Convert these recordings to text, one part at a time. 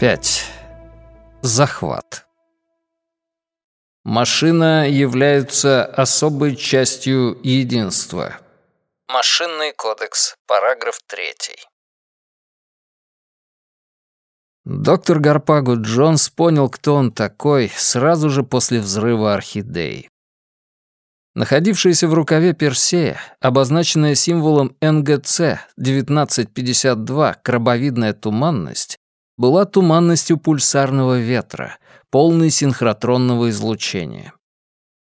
5. Захват. Машина является особой частью единства. Машинный кодекс, параграф 3. Доктор Гарпагу Джонс понял, кто он такой, сразу же после взрыва орхидеи. Находившаяся в рукаве Персея, обозначенная символом НГЦ 1952 крабовидная туманность, была туманностью пульсарного ветра, полной синхротронного излучения.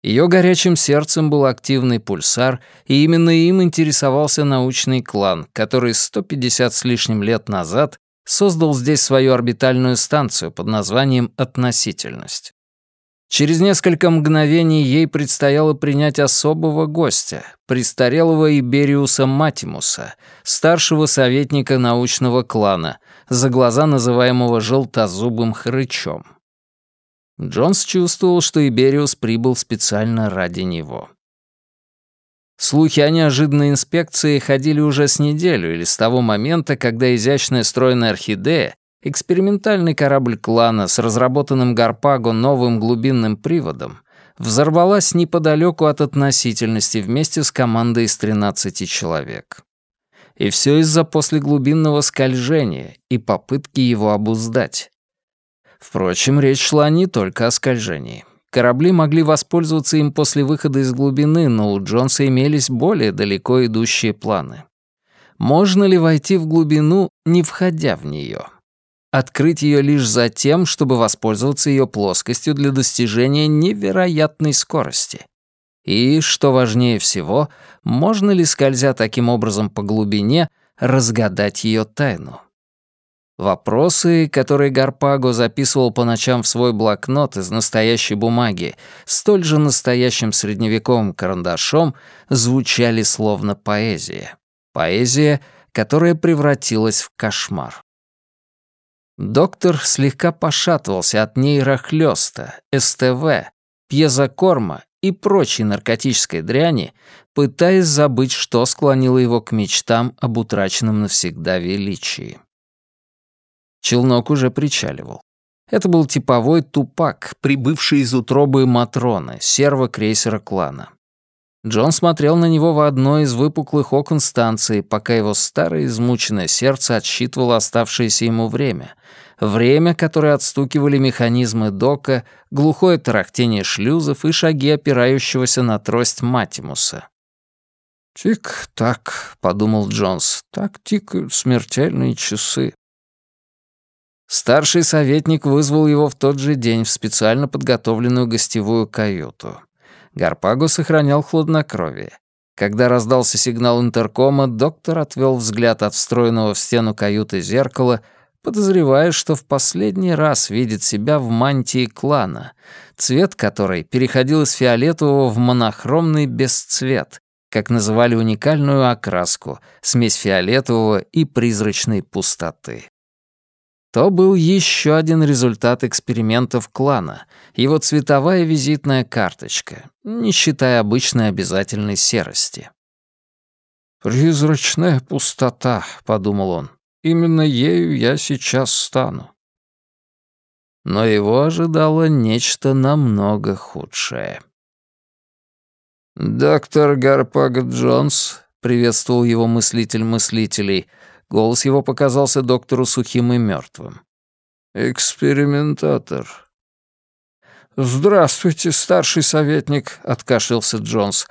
Ее горячим сердцем был активный пульсар, и именно им интересовался научный клан, который 150 с лишним лет назад создал здесь свою орбитальную станцию под названием «Относительность». Через несколько мгновений ей предстояло принять особого гостя, престарелого Ибериуса Матимуса, старшего советника научного клана, за глаза называемого желтозубым хрычом. Джонс чувствовал, что Ибериус прибыл специально ради него. Слухи о неожиданной инспекции ходили уже с неделю или с того момента, когда изящная стройная орхидея экспериментальный корабль клана с разработанным Гарпаго новым глубинным приводом взорвалась неподалеку от относительности вместе с командой из 13 человек. И все из-за послеглубинного скольжения и попытки его обуздать. Впрочем, речь шла не только о скольжении. Корабли могли воспользоваться им после выхода из глубины, но у Джонса имелись более далеко идущие планы. Можно ли войти в глубину, не входя в нее? Открыть ее лишь за тем, чтобы воспользоваться ее плоскостью для достижения невероятной скорости. И, что важнее всего, можно ли, скользя таким образом по глубине, разгадать ее тайну? Вопросы, которые Гарпаго записывал по ночам в свой блокнот из настоящей бумаги, столь же настоящим средневековым карандашом, звучали словно поэзия. Поэзия, которая превратилась в кошмар. Доктор слегка пошатывался от нейрохлёста, СТВ, пьезокорма и прочей наркотической дряни, пытаясь забыть, что склонило его к мечтам об утраченном навсегда величии. Челнок уже причаливал. Это был типовой тупак, прибывший из утробы Матроны, сервокрейсера клана. Джон смотрел на него в одно из выпуклых окон станции, пока его старое измученное сердце отсчитывало оставшееся ему время. Время, которое отстукивали механизмы дока, глухое тарахтение шлюзов и шаги опирающегося на трость Матимуса. «Тик-так», — подумал Джонс, — «так тикают смертельные часы». Старший советник вызвал его в тот же день в специально подготовленную гостевую каюту. Гарпаго сохранял хладнокровие. Когда раздался сигнал интеркома, доктор отвел взгляд от встроенного в стену каюты зеркала, подозревая, что в последний раз видит себя в мантии клана, цвет которой переходил из фиолетового в монохромный бесцвет, как называли уникальную окраску, смесь фиолетового и призрачной пустоты. То был еще один результат экспериментов клана, его цветовая визитная карточка, не считая обычной обязательной серости. «Призрачная пустота», — подумал он. «Именно ею я сейчас стану». Но его ожидало нечто намного худшее. «Доктор Гарпаг Джонс», — приветствовал его мыслитель мыслителей, — Голос его показался доктору сухим и мертвым. «Экспериментатор». «Здравствуйте, старший советник», — откашлялся Джонс.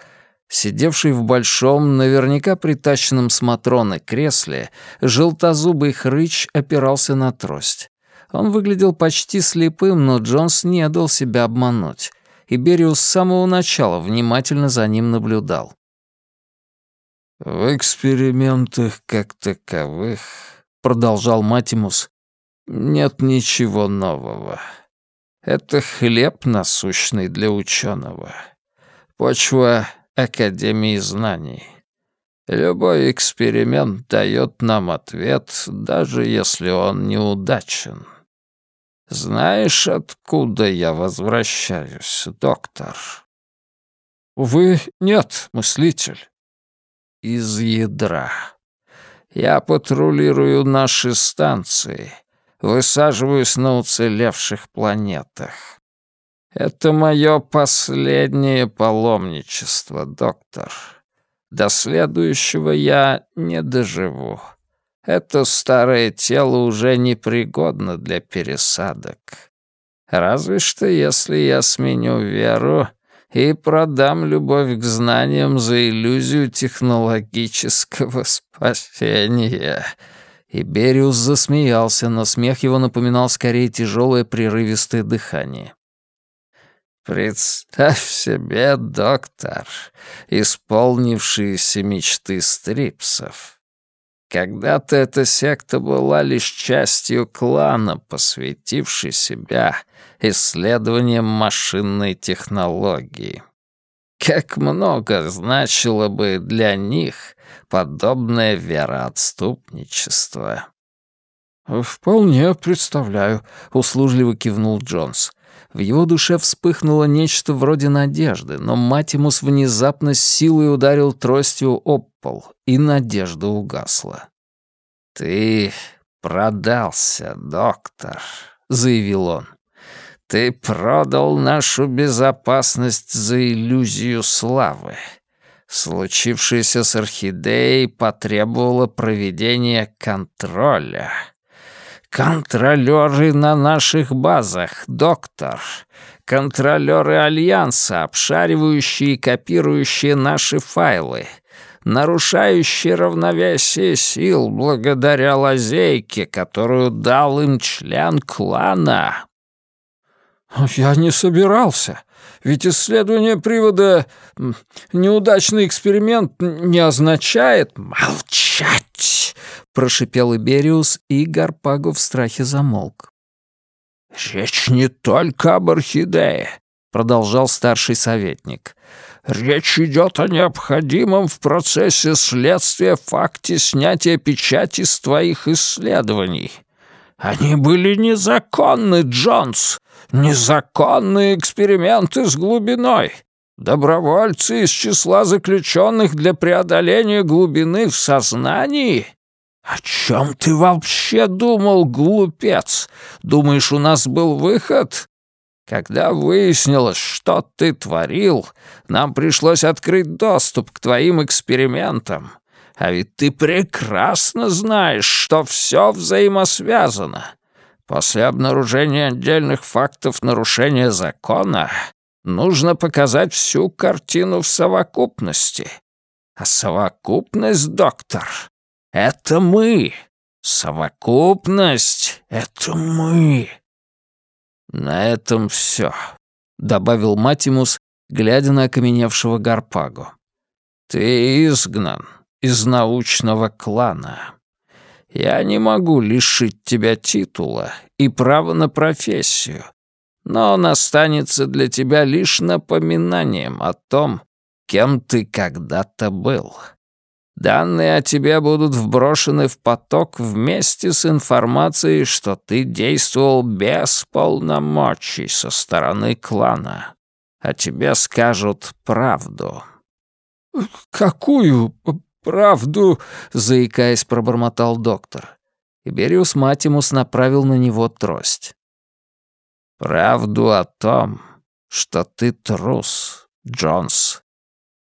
Сидевший в большом, наверняка притащенном с Матроны кресле, желтозубый хрыч опирался на трость. Он выглядел почти слепым, но Джонс не дал себя обмануть. И Бериус с самого начала внимательно за ним наблюдал. «В экспериментах как таковых, — продолжал Матимус, — нет ничего нового. Это хлеб насущный для ученого. Почва Академии знаний. Любой эксперимент дает нам ответ, даже если он неудачен. Знаешь, откуда я возвращаюсь, доктор? Увы, нет, мыслитель из ядра. Я патрулирую наши станции. высаживаюсь на уцелевших планетах. Это мое последнее паломничество, доктор. До следующего я не доживу. Это старое тело уже непригодно для пересадок. Разве что если я сменю веру и продам любовь к знаниям за иллюзию технологического спасения». И Бериус засмеялся, но смех его напоминал скорее тяжелое прерывистое дыхание. «Представь себе, доктор, исполнившиеся мечты стрипсов. Когда-то эта секта была лишь частью клана, посвятившей себя исследованиям машинной технологии. Как много значило бы для них подобное вероотступничество. «Вполне представляю», — услужливо кивнул Джонс. В его душе вспыхнуло нечто вроде надежды, но Матимус внезапно с силой ударил тростью об пол, и надежда угасла. «Ты продался, доктор», — заявил он. Ты продал нашу безопасность за иллюзию славы. Случившееся с орхидеей потребовало проведения контроля. Контролеры на наших базах, доктор. Контролеры Альянса, обшаривающие и копирующие наши файлы. Нарушающие равновесие сил благодаря лазейке, которую дал им член клана. «Я не собирался. Ведь исследование привода неудачный эксперимент не означает...» «Молчать!» — прошипел Ибериус, и Гарпагу в страхе замолк. «Речь не только об орхидее», — продолжал старший советник. «Речь идет о необходимом в процессе следствия факте снятия печати с твоих исследований. Они были незаконны, Джонс, Незаконные эксперименты с глубиной. Добровольцы из числа заключенных для преодоления глубины в сознании? О чем ты вообще думал, глупец? Думаешь, у нас был выход? Когда выяснилось, что ты творил, нам пришлось открыть доступ к твоим экспериментам. А ведь ты прекрасно знаешь, что все взаимосвязано. После обнаружения отдельных фактов нарушения закона нужно показать всю картину в совокупности. А совокупность, доктор, — это мы. Совокупность — это мы. На этом все, — добавил Матимус, глядя на окаменевшего Гарпагу. Ты изгнан из научного клана. Я не могу лишить тебя титула и права на профессию, но он останется для тебя лишь напоминанием о том, кем ты когда-то был. Данные о тебе будут вброшены в поток вместе с информацией, что ты действовал без полномочий со стороны клана. А тебе скажут правду». «Какую «Правду!» — заикаясь, пробормотал доктор. Ибериус Матимус направил на него трость. «Правду о том, что ты трус, Джонс.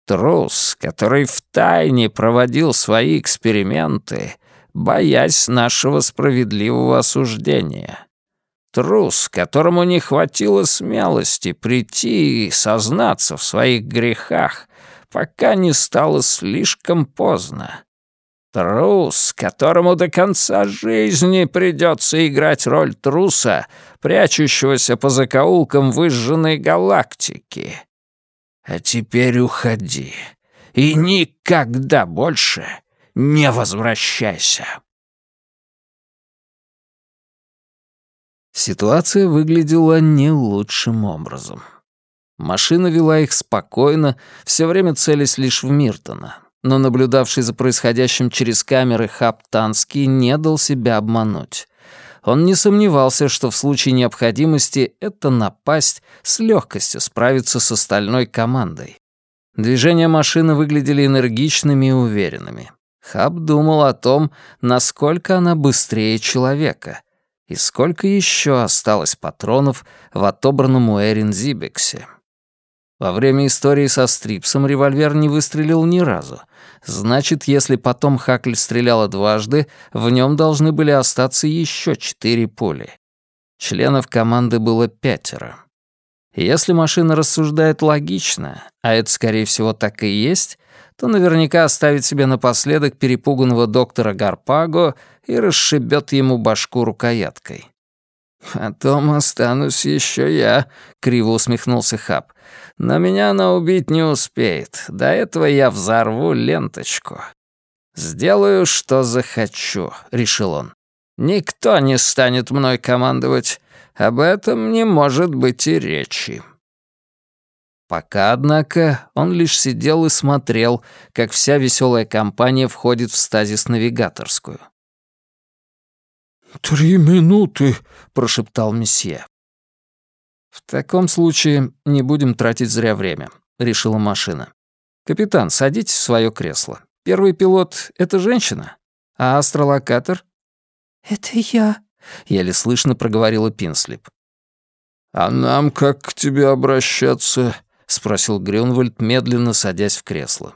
Трус, который втайне проводил свои эксперименты, боясь нашего справедливого осуждения. Трус, которому не хватило смелости прийти и сознаться в своих грехах, пока не стало слишком поздно. Трус, которому до конца жизни придется играть роль труса, прячущегося по закоулкам выжженной галактики. А теперь уходи и никогда больше не возвращайся. Ситуация выглядела не лучшим образом. Машина вела их спокойно, все время целясь лишь в Миртона. Но наблюдавший за происходящим через камеры Хаб Танский не дал себя обмануть. Он не сомневался, что в случае необходимости эта напасть с легкостью справится с остальной командой. Движения машины выглядели энергичными и уверенными. Хаб думал о том, насколько она быстрее человека. И сколько еще осталось патронов в отобранном у Эрин Зибексе? Во время истории со Стрипсом револьвер не выстрелил ни разу. Значит, если потом Хакль стреляла дважды, в нем должны были остаться еще четыре пули. Членов команды было пятеро. Если машина рассуждает логично, а это, скорее всего, так и есть, то наверняка оставит себе напоследок перепуганного доктора Гарпаго и расшибет ему башку рукояткой. «Потом останусь еще я», — криво усмехнулся Хаб. «Но меня она убить не успеет. До этого я взорву ленточку». «Сделаю, что захочу», — решил он. «Никто не станет мной командовать. Об этом не может быть и речи». Пока, однако, он лишь сидел и смотрел, как вся веселая компания входит в стазис-навигаторскую. «Три минуты», — прошептал месье. «В таком случае не будем тратить зря время», — решила машина. «Капитан, садитесь в свое кресло. Первый пилот — это женщина, а астролокатор?» «Это я», — еле слышно проговорила Пинслип. «А нам как к тебе обращаться?» — спросил Грюнвальд, медленно садясь в кресло.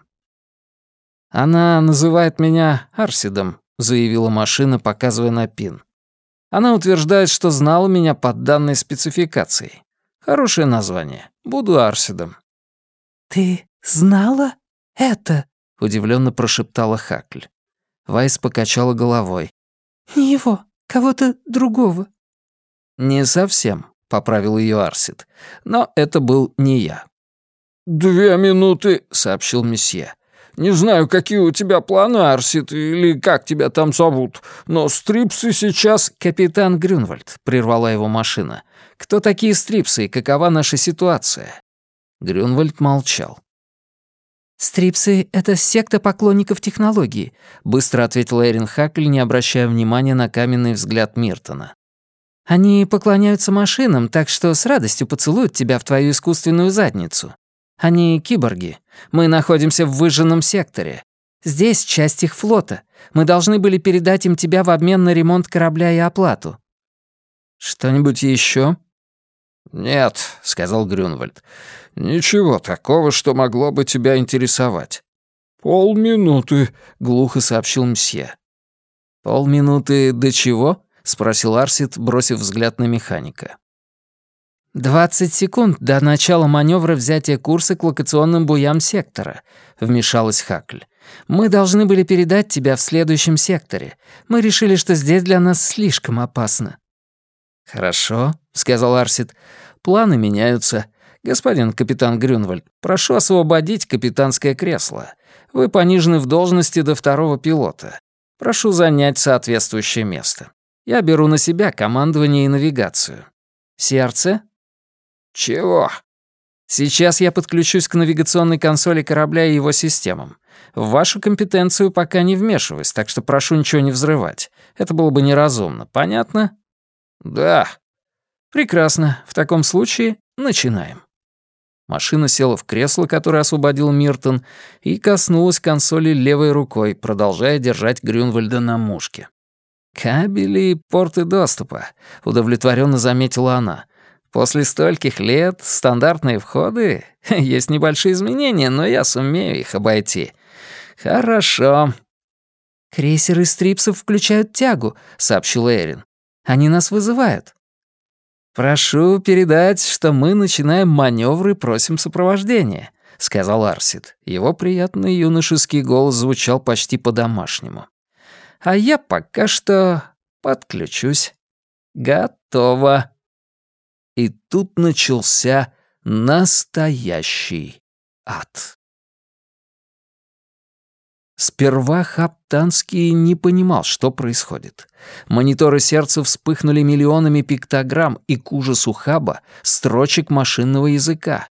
«Она называет меня Арсидом», — заявила машина, показывая на Пин. «Она утверждает, что знала меня под данной спецификацией. Хорошее название. Буду Арсидом». «Ты знала это?» — удивленно прошептала Хакль. Вайс покачала головой. «Не его, кого-то другого». «Не совсем», — поправил ее Арсид. «Но это был не я». «Две минуты», — сообщил месье. «Не знаю, какие у тебя планы, Арсит, или как тебя там зовут, но стрипсы сейчас...» «Капитан Грюнвальд», — прервала его машина. «Кто такие стрипсы и какова наша ситуация?» Грюнвальд молчал. «Стрипсы — это секта поклонников технологии», — быстро ответила Эрин Хакль, не обращая внимания на каменный взгляд Миртона. «Они поклоняются машинам, так что с радостью поцелуют тебя в твою искусственную задницу. Они киборги. Мы находимся в выжженном секторе. Здесь часть их флота. Мы должны были передать им тебя в обмен на ремонт корабля и оплату». «Что-нибудь еще? «Нет», — сказал Грюнвальд. «Ничего такого, что могло бы тебя интересовать». «Полминуты», — глухо сообщил мсье. «Полминуты до чего?» — спросил Арсит, бросив взгляд на механика. «Двадцать секунд до начала маневра взятия курса к локационным буям сектора», — вмешалась Хакль. «Мы должны были передать тебя в следующем секторе. Мы решили, что здесь для нас слишком опасно». «Хорошо», — сказал Арсит. «Планы меняются. Господин капитан Грюнвальд, прошу освободить капитанское кресло. Вы понижены в должности до второго пилота. Прошу занять соответствующее место. Я беру на себя командование и навигацию. Сердце, «Чего?» «Сейчас я подключусь к навигационной консоли корабля и его системам. В вашу компетенцию пока не вмешиваюсь, так что прошу ничего не взрывать. Это было бы неразумно. Понятно?» «Да». «Прекрасно. В таком случае начинаем». Машина села в кресло, которое освободил Миртон, и коснулась консоли левой рукой, продолжая держать Грюнвальда на мушке. «Кабели и порты доступа», — удовлетворенно заметила она. После стольких лет стандартные входы, есть небольшие изменения, но я сумею их обойти. Хорошо. Крейсеры стрипсов включают тягу, сообщил Эрин. Они нас вызывают. Прошу передать, что мы начинаем маневры и просим сопровождения, сказал Арсид. Его приятный юношеский голос звучал почти по-домашнему. А я пока что подключусь. Готово. И тут начался настоящий ад. Сперва Хаптанский не понимал, что происходит. Мониторы сердца вспыхнули миллионами пиктограмм и к ужасу Хаба строчек машинного языка.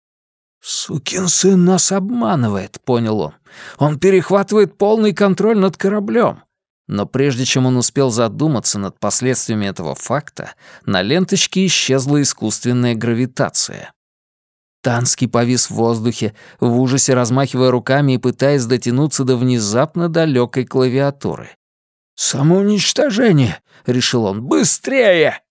«Сукин сын нас обманывает», — понял он. «Он перехватывает полный контроль над кораблем. Но прежде чем он успел задуматься над последствиями этого факта, на ленточке исчезла искусственная гравитация. Танский повис в воздухе, в ужасе размахивая руками и пытаясь дотянуться до внезапно далекой клавиатуры. «Самоуничтожение!» — решил он. «Быстрее!»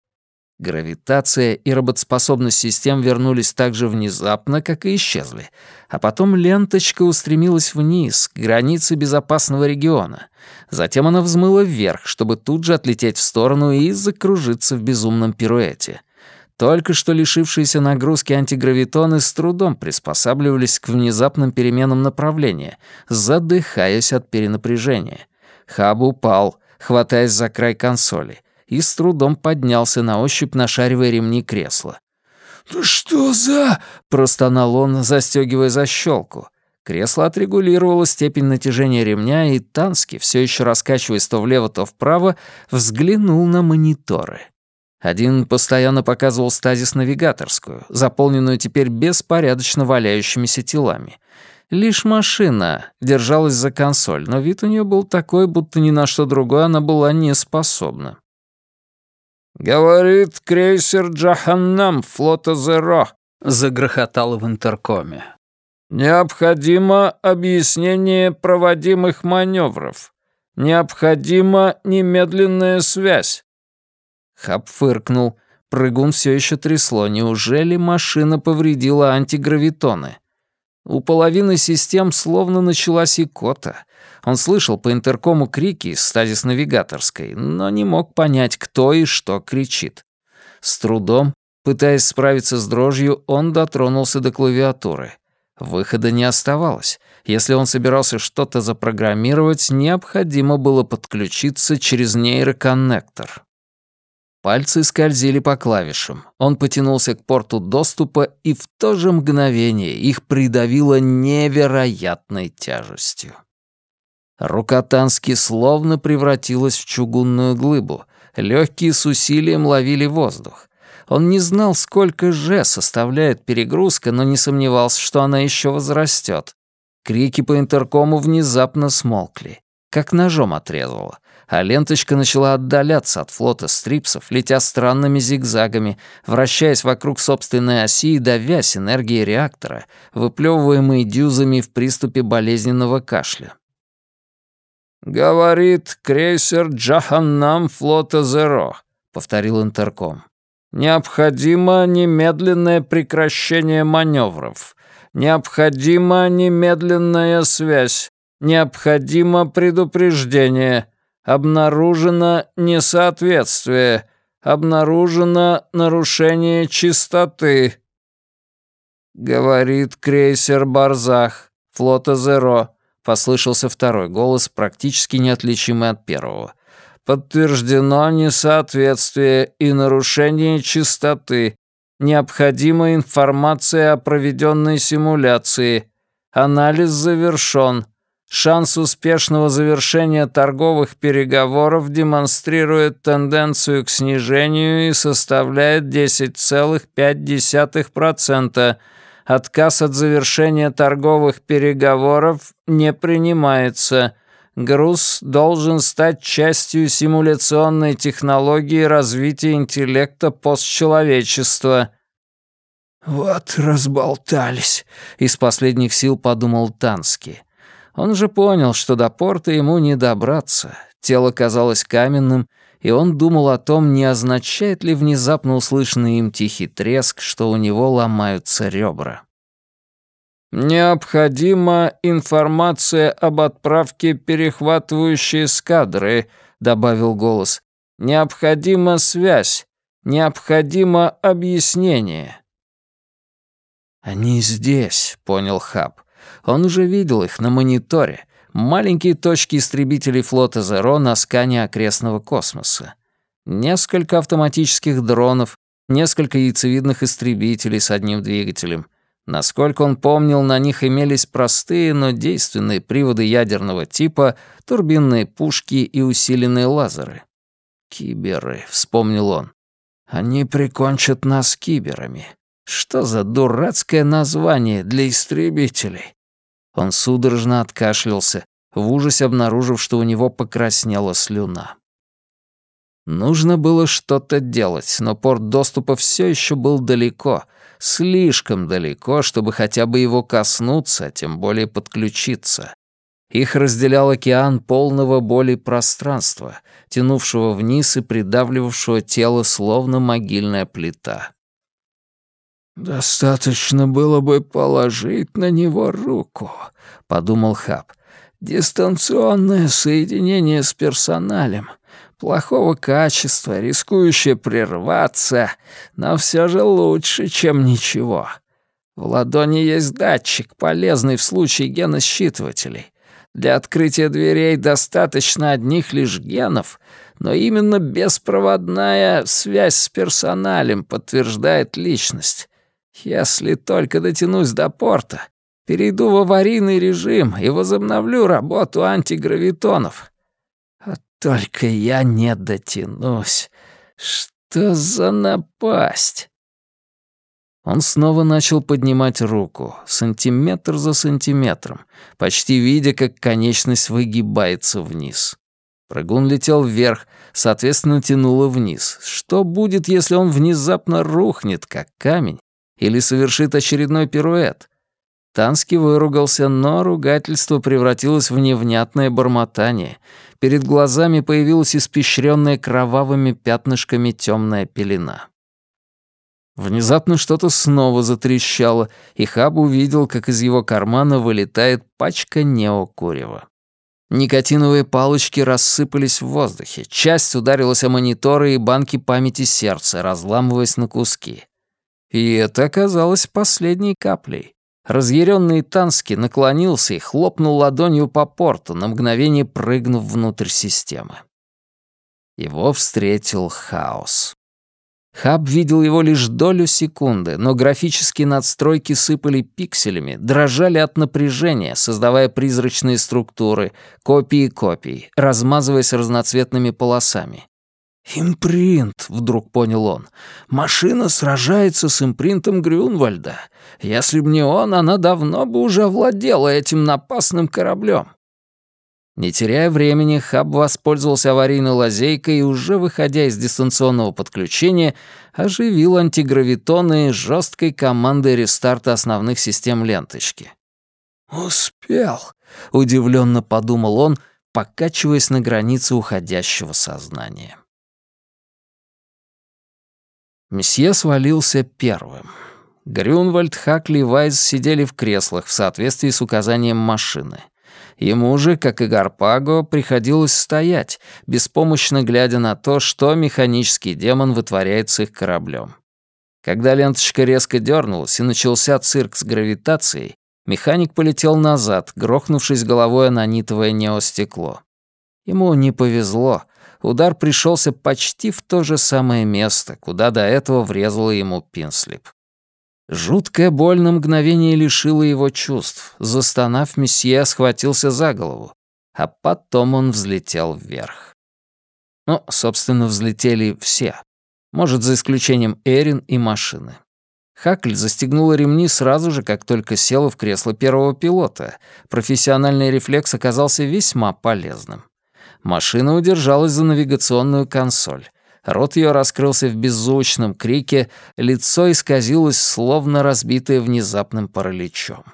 Гравитация и работоспособность систем вернулись так же внезапно, как и исчезли. А потом ленточка устремилась вниз, к границе безопасного региона. Затем она взмыла вверх, чтобы тут же отлететь в сторону и закружиться в безумном пируэте. Только что лишившиеся нагрузки антигравитоны с трудом приспосабливались к внезапным переменам направления, задыхаясь от перенапряжения. Хаб упал, хватаясь за край консоли, и с трудом поднялся на ощупь, нашаривая ремни кресла. «Ну что за...» — простонал он, застегивая защелку. Кресло отрегулировало степень натяжения ремня, и Тански, все еще раскачиваясь то влево, то вправо, взглянул на мониторы. Один постоянно показывал стазис-навигаторскую, заполненную теперь беспорядочно валяющимися телами. Лишь машина держалась за консоль, но вид у нее был такой, будто ни на что другое она была не способна. «Говорит крейсер Джаханнам флота Зеро», — загрохотал в интеркоме. «Необходимо объяснение проводимых маневров. Необходима немедленная связь. Хаб фыркнул. Прыгун все еще трясло. Неужели машина повредила антигравитоны? У половины систем словно началась икота. Он слышал по интеркому крики из стазис-навигаторской, но не мог понять, кто и что кричит. С трудом, пытаясь справиться с дрожью, он дотронулся до клавиатуры. Выхода не оставалось. Если он собирался что-то запрограммировать, необходимо было подключиться через нейроконнектор. Пальцы скользили по клавишам. Он потянулся к порту доступа, и в то же мгновение их придавило невероятной тяжестью. Рука Тански словно превратилась в чугунную глыбу. Легкие с усилием ловили воздух. Он не знал, сколько же составляет перегрузка, но не сомневался, что она еще возрастет. Крики по интеркому внезапно смолкли. Как ножом отрезало а ленточка начала отдаляться от флота стрипсов, летя странными зигзагами, вращаясь вокруг собственной оси и давясь энергией реактора, выплевываемой дюзами в приступе болезненного кашля. «Говорит крейсер Джаханнам флота Зеро», — повторил интерком. «Необходимо немедленное прекращение маневров. Необходима немедленная связь. Необходимо предупреждение. Обнаружено несоответствие. Обнаружено нарушение чистоты. Говорит крейсер Барзах, флота Зеро. Послышался второй голос, практически неотличимый от первого. Подтверждено несоответствие и нарушение чистоты. Необходима информация о проведенной симуляции. Анализ завершен. Шанс успешного завершения торговых переговоров демонстрирует тенденцию к снижению и составляет 10,5%. Отказ от завершения торговых переговоров не принимается. Груз должен стать частью симуляционной технологии развития интеллекта постчеловечества. «Вот разболтались», — из последних сил подумал Танский. Он же понял, что до порта ему не добраться. Тело казалось каменным, и он думал о том, не означает ли внезапно услышанный им тихий треск, что у него ломаются ребра. «Необходима информация об отправке перехватывающей эскадры», — добавил голос. «Необходима связь. Необходимо объяснение». «Они здесь», — понял Хаб. Он уже видел их на мониторе. Маленькие точки истребителей флота «Зеро» на скане окрестного космоса. Несколько автоматических дронов, несколько яйцевидных истребителей с одним двигателем. Насколько он помнил, на них имелись простые, но действенные приводы ядерного типа, турбинные пушки и усиленные лазеры. «Киберы», — вспомнил он. «Они прикончат нас киберами. Что за дурацкое название для истребителей?» Он судорожно откашлялся, в ужасе обнаружив, что у него покраснела слюна. Нужно было что-то делать, но порт доступа все еще был далеко, слишком далеко, чтобы хотя бы его коснуться, а тем более подключиться. Их разделял океан полного боли пространства, тянувшего вниз и придавливавшего тело, словно могильная плита. «Достаточно было бы положить на него руку», — подумал Хаб. «Дистанционное соединение с персоналем, плохого качества, рискующее прерваться, но все же лучше, чем ничего. В ладони есть датчик, полезный в случае геносчитывателей. Для открытия дверей достаточно одних лишь генов, но именно беспроводная связь с персоналем подтверждает личность. Если только дотянусь до порта, перейду в аварийный режим и возобновлю работу антигравитонов. А только я не дотянусь. Что за напасть? Он снова начал поднимать руку, сантиметр за сантиметром, почти видя, как конечность выгибается вниз. Прыгун летел вверх, соответственно, тянуло вниз. Что будет, если он внезапно рухнет, как камень, или совершит очередной пируэт. Танский выругался, но ругательство превратилось в невнятное бормотание. Перед глазами появилась испещренная кровавыми пятнышками темная пелена. Внезапно что-то снова затрещало, и Хаб увидел, как из его кармана вылетает пачка неокурева. Никотиновые палочки рассыпались в воздухе, часть ударилась о мониторы и банки памяти сердца, разламываясь на куски. И это оказалось последней каплей. Разъяренный Тански наклонился и хлопнул ладонью по порту, на мгновение прыгнув внутрь системы. Его встретил хаос. Хаб видел его лишь долю секунды, но графические надстройки сыпали пикселями, дрожали от напряжения, создавая призрачные структуры, копии копий, размазываясь разноцветными полосами. «Импринт», — вдруг понял он. «Машина сражается с импринтом Грюнвальда. Если б не он, она давно бы уже овладела этим напасным кораблем». Не теряя времени, Хаб воспользовался аварийной лазейкой и, уже выходя из дистанционного подключения, оживил антигравитоны жесткой командой рестарта основных систем ленточки. «Успел», — удивленно подумал он, покачиваясь на границе уходящего сознания. Месье свалился первым. Грюнвальд, Хакли и Вайс сидели в креслах в соответствии с указанием машины. Ему же, как и Гарпаго, приходилось стоять, беспомощно глядя на то, что механический демон вытворяет с их кораблем. Когда ленточка резко дернулась и начался цирк с гравитацией, механик полетел назад, грохнувшись головой о нанитовое неостекло. Ему не повезло — удар пришелся почти в то же самое место, куда до этого врезала ему Пинслип. Жуткая боль на мгновение лишила его чувств. Застонав, месье схватился за голову, а потом он взлетел вверх. Ну, собственно, взлетели все. Может, за исключением Эрин и машины. Хакль застегнула ремни сразу же, как только села в кресло первого пилота. Профессиональный рефлекс оказался весьма полезным. Машина удержалась за навигационную консоль. Рот ее раскрылся в беззвучном крике, лицо исказилось, словно разбитое внезапным параличом.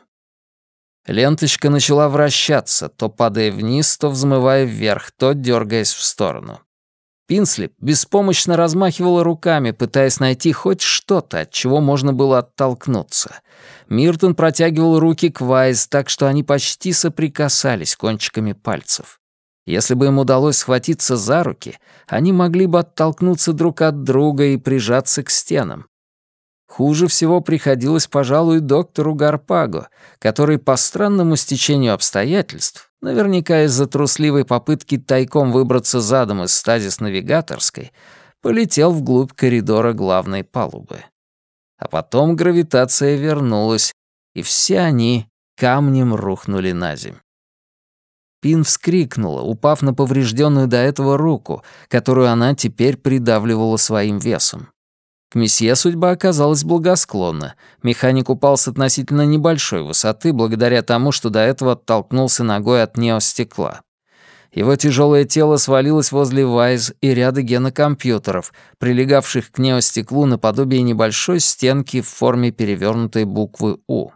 Ленточка начала вращаться, то падая вниз, то взмывая вверх, то дергаясь в сторону. Пинслип беспомощно размахивала руками, пытаясь найти хоть что-то, от чего можно было оттолкнуться. Миртон протягивал руки к Вайз, так что они почти соприкасались кончиками пальцев. Если бы им удалось схватиться за руки, они могли бы оттолкнуться друг от друга и прижаться к стенам. Хуже всего приходилось, пожалуй, доктору Гарпаго, который по странному стечению обстоятельств, наверняка из-за трусливой попытки тайком выбраться задом из стазис-навигаторской, полетел вглубь коридора главной палубы. А потом гравитация вернулась, и все они камнем рухнули на земь. Пин вскрикнула, упав на поврежденную до этого руку, которую она теперь придавливала своим весом. К месье судьба оказалась благосклонна. Механик упал с относительно небольшой высоты благодаря тому, что до этого оттолкнулся ногой от неостекла. Его тяжелое тело свалилось возле Вайз и ряда генокомпьютеров, прилегавших к неостеклу наподобие небольшой стенки в форме перевернутой буквы «У».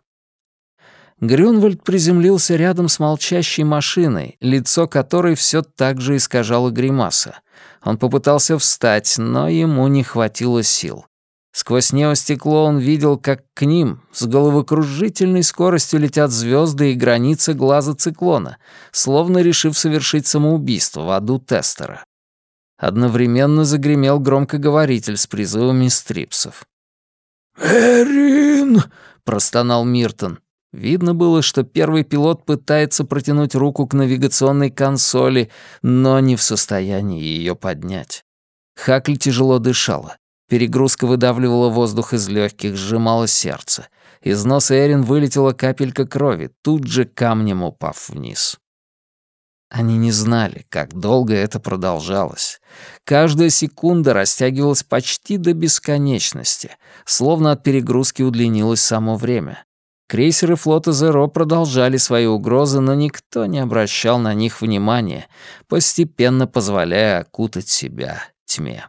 Грюнвальд приземлился рядом с молчащей машиной, лицо которой все так же искажало гримаса. Он попытался встать, но ему не хватило сил. Сквозь неостекло он видел, как к ним с головокружительной скоростью летят звезды и границы глаза циклона, словно решив совершить самоубийство в аду тестера. Одновременно загремел громкоговоритель с призывами стрипсов. «Эрин!» — простонал Миртон. Видно было, что первый пилот пытается протянуть руку к навигационной консоли, но не в состоянии ее поднять. Хакль тяжело дышала. Перегрузка выдавливала воздух из легких, сжимала сердце. Из носа Эрин вылетела капелька крови, тут же камнем упав вниз. Они не знали, как долго это продолжалось. Каждая секунда растягивалась почти до бесконечности, словно от перегрузки удлинилось само время. Крейсеры флота Зеро продолжали свои угрозы, но никто не обращал на них внимания, постепенно позволяя окутать себя тьме.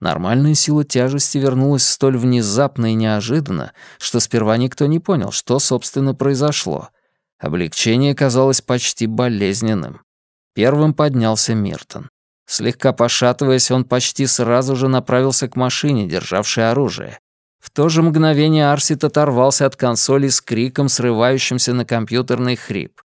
Нормальная сила тяжести вернулась столь внезапно и неожиданно, что сперва никто не понял, что, собственно, произошло. Облегчение казалось почти болезненным. Первым поднялся Миртон. Слегка пошатываясь, он почти сразу же направился к машине, державшей оружие. В то же мгновение Арсит оторвался от консоли с криком, срывающимся на компьютерный хрип.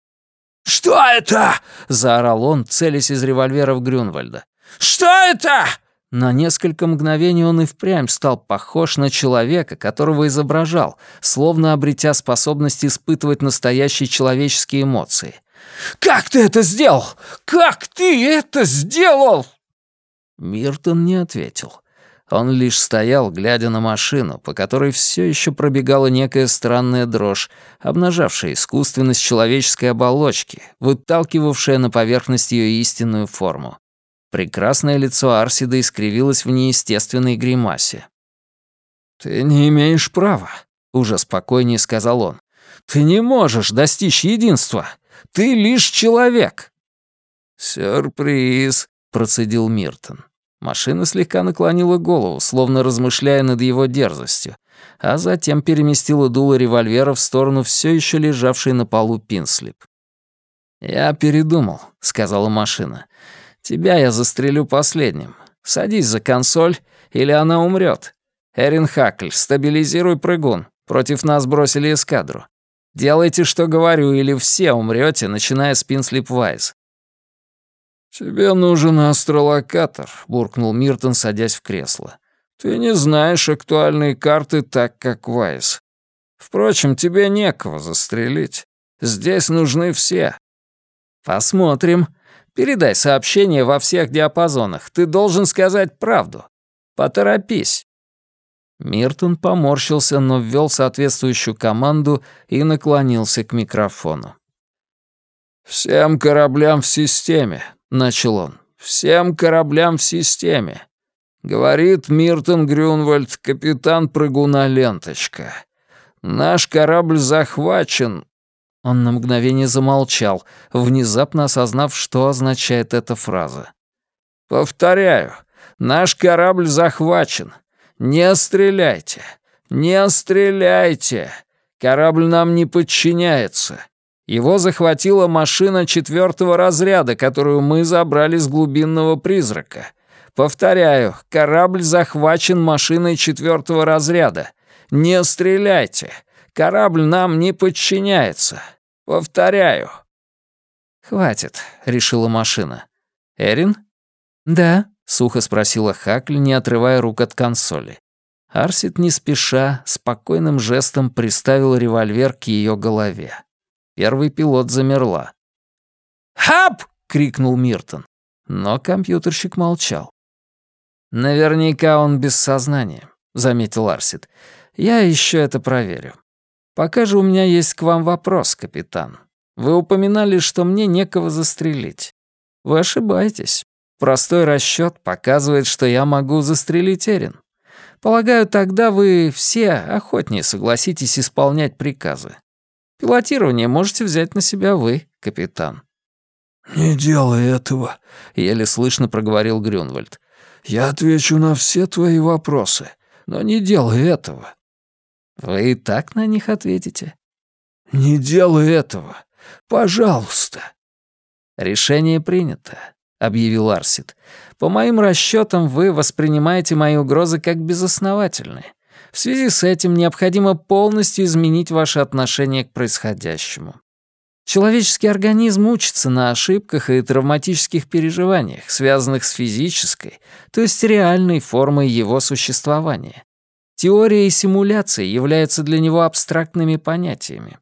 «Что это?» — заорал он, целясь из револьвера в Грюнвальда. «Что это?» На несколько мгновений он и впрямь стал похож на человека, которого изображал, словно обретя способность испытывать настоящие человеческие эмоции. «Как ты это сделал? Как ты это сделал?» Миртон не ответил. Он лишь стоял, глядя на машину, по которой все еще пробегала некая странная дрожь, обнажавшая искусственность человеческой оболочки, выталкивавшая на поверхность ее истинную форму. Прекрасное лицо Арсида искривилось в неестественной гримасе. «Ты не имеешь права», — уже спокойнее сказал он. «Ты не можешь достичь единства. Ты лишь человек». «Сюрприз», — процедил Миртон. Машина слегка наклонила голову, словно размышляя над его дерзостью, а затем переместила дуло револьвера в сторону все еще лежавшей на полу Пинслип. «Я передумал», — сказала машина. «Тебя я застрелю последним. Садись за консоль, или она умрет. Эрин Хакль, стабилизируй прыгун. Против нас бросили эскадру. Делайте, что говорю, или все умрете, начиная с Пинслип Вайз. «Тебе нужен астролокатор», — буркнул Миртон, садясь в кресло. «Ты не знаешь актуальные карты так, как Вайс. Впрочем, тебе некого застрелить. Здесь нужны все». «Посмотрим. Передай сообщение во всех диапазонах. Ты должен сказать правду. Поторопись». Миртон поморщился, но ввел соответствующую команду и наклонился к микрофону. «Всем кораблям в системе начал он. «Всем кораблям в системе. Говорит Миртон Грюнвальд, капитан прыгуна «Ленточка». Наш корабль захвачен». Он на мгновение замолчал, внезапно осознав, что означает эта фраза. «Повторяю, наш корабль захвачен. Не стреляйте! Не стреляйте! Корабль нам не подчиняется. Его захватила машина четвертого разряда, которую мы забрали с глубинного призрака. Повторяю, корабль захвачен машиной четвертого разряда. Не стреляйте. Корабль нам не подчиняется. Повторяю. «Хватит», — решила машина. «Эрин?» «Да», — сухо спросила Хакль, не отрывая рук от консоли. Арсит не спеша, спокойным жестом приставил револьвер к ее голове. Первый пилот замерла. «Хап!» — крикнул Миртон. Но компьютерщик молчал. «Наверняка он без сознания», — заметил Арсит. «Я еще это проверю. Пока же у меня есть к вам вопрос, капитан. Вы упоминали, что мне некого застрелить. Вы ошибаетесь. Простой расчет показывает, что я могу застрелить Эрин. Полагаю, тогда вы все охотнее согласитесь исполнять приказы. Пилотирование можете взять на себя вы, капитан». «Не делай этого», — еле слышно проговорил Грюнвальд. «Я отвечу на все твои вопросы, но не делай этого». «Вы и так на них ответите?» «Не делай этого! Пожалуйста!» «Решение принято», — объявил Арсид. «По моим расчетам, вы воспринимаете мои угрозы как безосновательные. В связи с этим необходимо полностью изменить ваше отношение к происходящему. Человеческий организм учится на ошибках и травматических переживаниях, связанных с физической, то есть реальной формой его существования. Теория и симуляция являются для него абстрактными понятиями.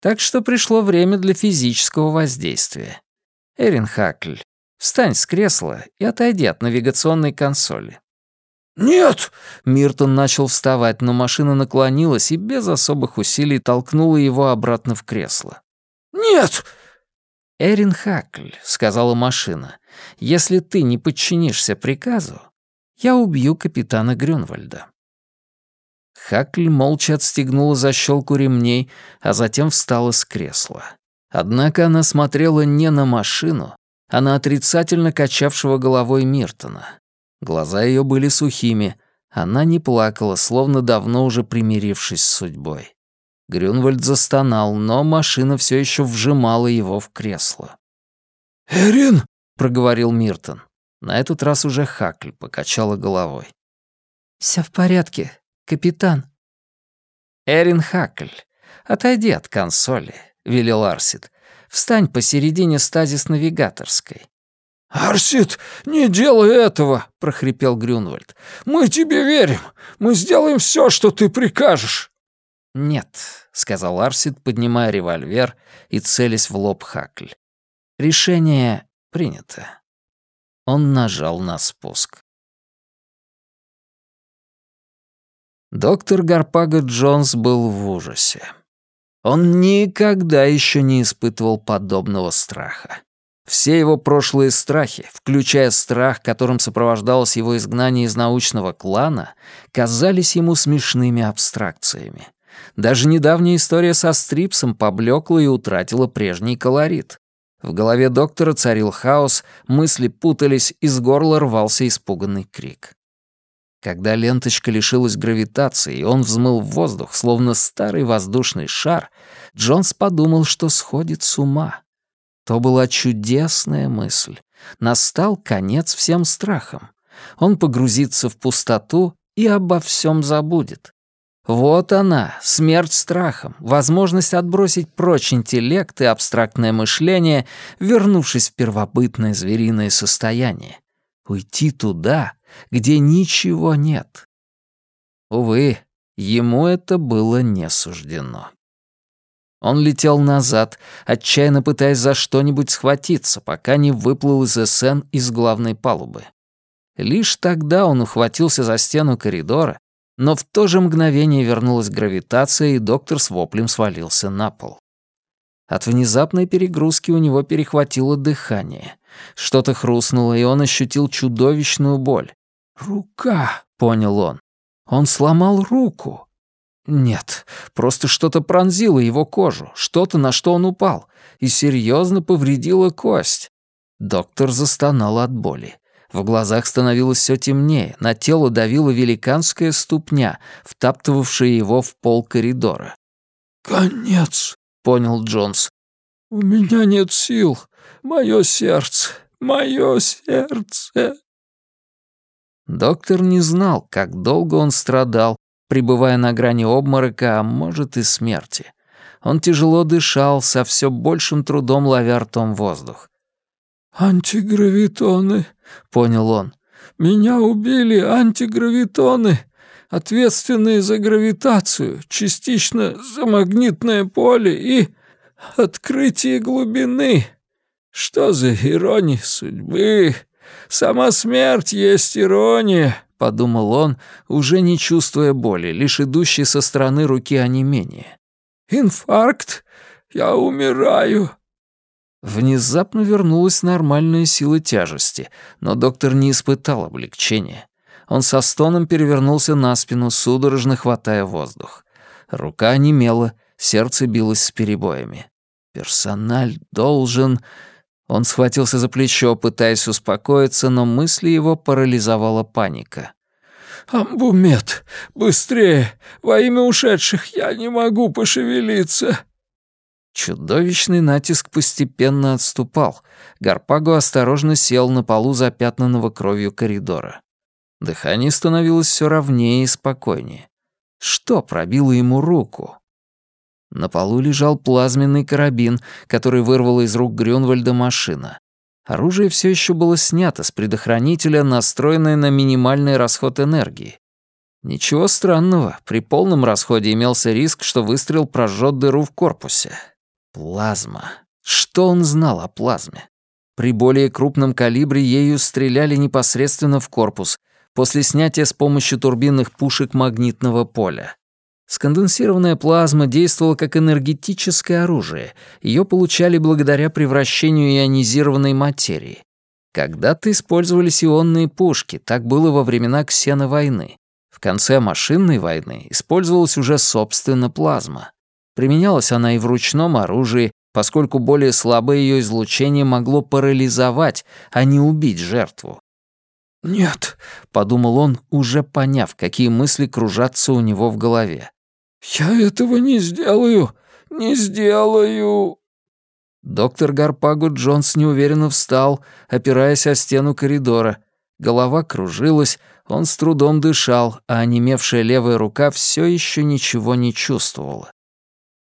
Так что пришло время для физического воздействия. Эрин Хакль, встань с кресла и отойди от навигационной консоли. «Нет!» — Миртон начал вставать, но машина наклонилась и без особых усилий толкнула его обратно в кресло. «Нет!» «Эрин Хакль», — сказала машина, — «если ты не подчинишься приказу, я убью капитана Грюнвальда». Хакль молча отстегнула защелку ремней, а затем встала с кресла. Однако она смотрела не на машину, а на отрицательно качавшего головой Миртона. Глаза ее были сухими, она не плакала, словно давно уже примирившись с судьбой. Грюнвальд застонал, но машина все еще вжимала его в кресло. «Эрин!» — проговорил Миртон. На этот раз уже Хакль покачала головой. «Всё в порядке, капитан». «Эрин Хакль, отойди от консоли», — велел Арсид. «Встань посередине стазис-навигаторской. «Арсид, не делай этого!» — прохрипел Грюнвальд. «Мы тебе верим! Мы сделаем все, что ты прикажешь!» «Нет», — сказал Арсид, поднимая револьвер и целясь в лоб Хакль. «Решение принято». Он нажал на спуск. Доктор Гарпага Джонс был в ужасе. Он никогда еще не испытывал подобного страха. Все его прошлые страхи, включая страх, которым сопровождалось его изгнание из научного клана, казались ему смешными абстракциями. Даже недавняя история со Стрипсом поблекла и утратила прежний колорит. В голове доктора царил хаос, мысли путались, из горла рвался испуганный крик. Когда ленточка лишилась гравитации, и он взмыл в воздух, словно старый воздушный шар, Джонс подумал, что сходит с ума. То была чудесная мысль. Настал конец всем страхам. Он погрузится в пустоту и обо всем забудет. Вот она, смерть страхом, возможность отбросить прочь интеллект и абстрактное мышление, вернувшись в первобытное звериное состояние. Уйти туда, где ничего нет. Увы, ему это было не суждено. Он летел назад, отчаянно пытаясь за что-нибудь схватиться, пока не выплыл из СН из главной палубы. Лишь тогда он ухватился за стену коридора, но в то же мгновение вернулась гравитация, и доктор с воплем свалился на пол. От внезапной перегрузки у него перехватило дыхание. Что-то хрустнуло, и он ощутил чудовищную боль. «Рука!» — понял он. «Он сломал руку!» Нет, просто что-то пронзило его кожу, что-то, на что он упал, и серьезно повредило кость. Доктор застонал от боли. В глазах становилось все темнее, на тело давила великанская ступня, втаптывавшая его в пол коридора. «Конец», — понял Джонс. «У меня нет сил. Мое сердце, мое сердце». Доктор не знал, как долго он страдал, пребывая на грани обморока, а может и смерти. Он тяжело дышал, со все большим трудом ловя ртом воздух. «Антигравитоны», — понял он. «Меня убили антигравитоны, ответственные за гравитацию, частично за магнитное поле и открытие глубины. Что за ирония судьбы? Сама смерть есть ирония». — подумал он, уже не чувствуя боли, лишь идущей со стороны руки онемения. «Инфаркт! Я умираю!» Внезапно вернулась нормальная сила тяжести, но доктор не испытал облегчения. Он со стоном перевернулся на спину, судорожно хватая воздух. Рука онемела, сердце билось с перебоями. «Персональ должен...» Он схватился за плечо, пытаясь успокоиться, но мысли его парализовала паника. «Амбумет! Быстрее! Во имя ушедших я не могу пошевелиться!» Чудовищный натиск постепенно отступал. Гарпаго осторожно сел на полу запятнанного кровью коридора. Дыхание становилось все ровнее и спокойнее. Что пробило ему руку? На полу лежал плазменный карабин, который вырвала из рук Грюнвальда машина. Оружие все еще было снято с предохранителя, настроенное на минимальный расход энергии. Ничего странного, при полном расходе имелся риск, что выстрел прожжет дыру в корпусе. Плазма. Что он знал о плазме? При более крупном калибре ею стреляли непосредственно в корпус, после снятия с помощью турбинных пушек магнитного поля. Сконденсированная плазма действовала как энергетическое оружие. Ее получали благодаря превращению ионизированной материи. Когда-то использовались ионные пушки, так было во времена ксеновойны. В конце машинной войны использовалась уже собственно плазма. Применялась она и в ручном оружии, поскольку более слабое ее излучение могло парализовать, а не убить жертву. «Нет», — подумал он, уже поняв, какие мысли кружатся у него в голове. «Я этого не сделаю, не сделаю». Доктор Гарпагу Джонс неуверенно встал, опираясь о стену коридора. Голова кружилась, он с трудом дышал, а онемевшая левая рука все еще ничего не чувствовала.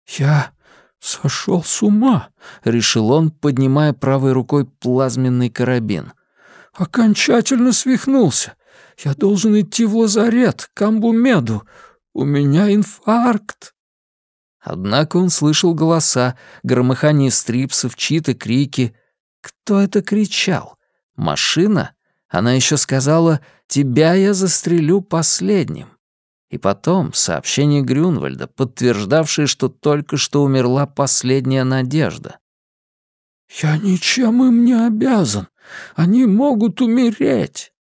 «Я сошел с ума», — решил он, поднимая правой рукой плазменный карабин. «Окончательно свихнулся. Я должен идти в лазарет, к Амбумеду. У меня инфаркт». Однако он слышал голоса, громыхание стрипсов, чьи-то крики. Кто это кричал? Машина? Она еще сказала «Тебя я застрелю последним». И потом сообщение Грюнвальда, подтверждавшее, что только что умерла последняя надежда. «Я ничем им не обязан. Они могут умереть».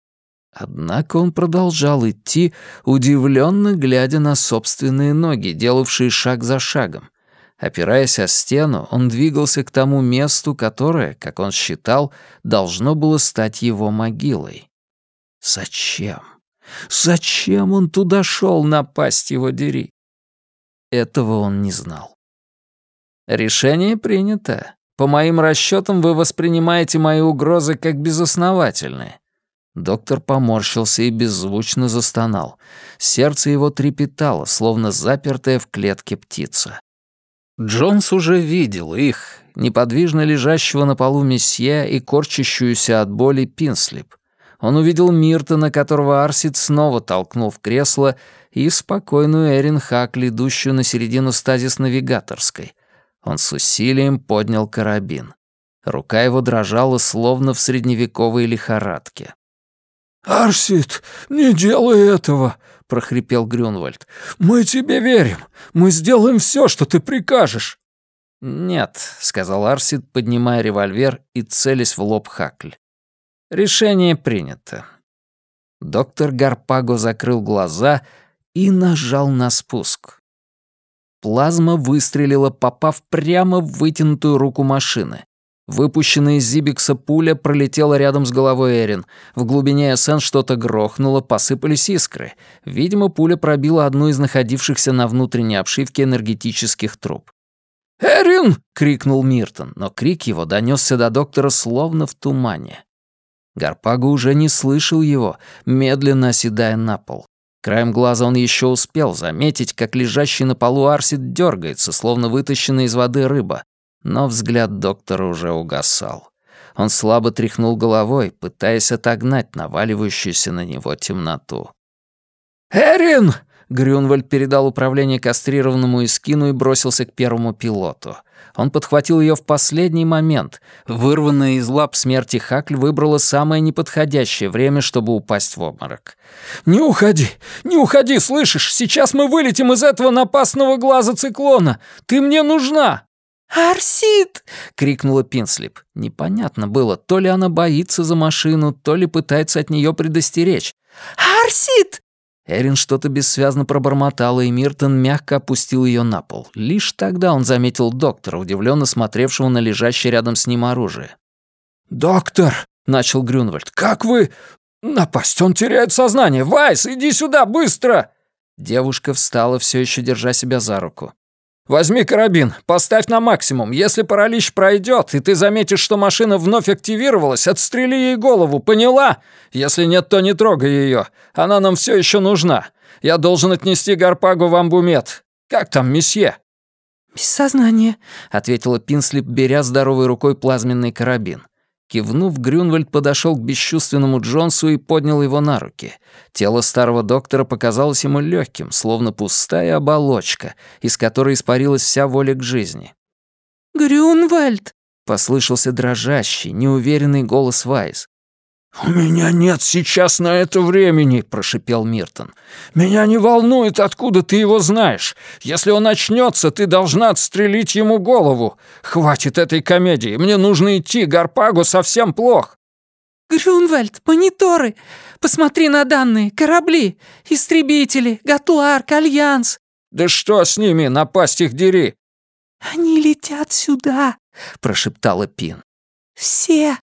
Однако он продолжал идти, удивленно глядя на собственные ноги, делавшие шаг за шагом. Опираясь о стену, он двигался к тому месту, которое, как он считал, должно было стать его могилой. Зачем? Зачем он туда шел, напасть его дери? Этого он не знал. Решение принято. По моим расчетам, вы воспринимаете мои угрозы как безосновательные. Доктор поморщился и беззвучно застонал. Сердце его трепетало, словно запертая в клетке птица. Джонс уже видел их, неподвижно лежащего на полу месье и корчащуюся от боли Пинслип. Он увидел Миртона, которого Арсид снова толкнул в кресло, и спокойную Эрин Хакли, идущую на середину стазис-навигаторской. Он с усилием поднял карабин. Рука его дрожала, словно в средневековой лихорадке. «Арсид, не делай этого!» — прохрипел Грюнвальд. «Мы тебе верим. Мы сделаем все, что ты прикажешь». «Нет», — сказал Арсид, поднимая револьвер и целясь в лоб Хакль. «Решение принято». Доктор Гарпаго закрыл глаза и нажал на спуск. Плазма выстрелила, попав прямо в вытянутую руку машины. Выпущенная из Зибикса пуля пролетела рядом с головой Эрин. В глубине СН что-то грохнуло, посыпались искры. Видимо, пуля пробила одну из находившихся на внутренней обшивке энергетических труб. «Эрин!» — крикнул Миртон, но крик его донесся до доктора словно в тумане. Гарпагу уже не слышал его, медленно оседая на пол. Краем глаза он еще успел заметить, как лежащий на полу Арсид дергается, словно вытащенная из воды рыба, но взгляд доктора уже угасал. Он слабо тряхнул головой, пытаясь отогнать наваливающуюся на него темноту. «Эрин!» Грюнвальд передал управление кастрированному Искину и бросился к первому пилоту. Он подхватил ее в последний момент. Вырванная из лап смерти Хакль выбрала самое неподходящее время, чтобы упасть в обморок. «Не уходи! Не уходи, слышишь? Сейчас мы вылетим из этого напасного глаза циклона! Ты мне нужна!» «Арсид!» — крикнула Пинслип. Непонятно было, то ли она боится за машину, то ли пытается от нее предостеречь. «Арсид!» Эрин что-то бессвязно пробормотала, и Миртон мягко опустил ее на пол. Лишь тогда он заметил доктора, удивленно смотревшего на лежащее рядом с ним оружие. «Доктор!» — начал Грюнвальд. «Как вы...» «Напасть, он теряет сознание! Вайс, иди сюда, быстро!» Девушка встала, все еще держа себя за руку. Возьми карабин, поставь на максимум. Если паралич пройдет, и ты заметишь, что машина вновь активировалась, отстрели ей голову, поняла? Если нет, то не трогай ее. Она нам все еще нужна. Я должен отнести Гарпагу в амбумет. Как там, месье?» «Без сознания», — ответила Пинслип, беря здоровой рукой плазменный карабин. Кивнув, Грюнвальд подошел к бесчувственному Джонсу и поднял его на руки. Тело старого доктора показалось ему легким, словно пустая оболочка, из которой испарилась вся воля к жизни. «Грюнвальд!» — послышался дрожащий, неуверенный голос Вайс. «У меня нет сейчас на это времени», — прошипел Миртон. «Меня не волнует, откуда ты его знаешь. Если он очнется, ты должна отстрелить ему голову. Хватит этой комедии. Мне нужно идти, Гарпагу совсем плох». «Грюнвальд, мониторы! Посмотри на данные, корабли, истребители, Гатларк, Альянс!» «Да что с ними, напасть их дери!» «Они летят сюда!» — прошептала Пин. «Все!»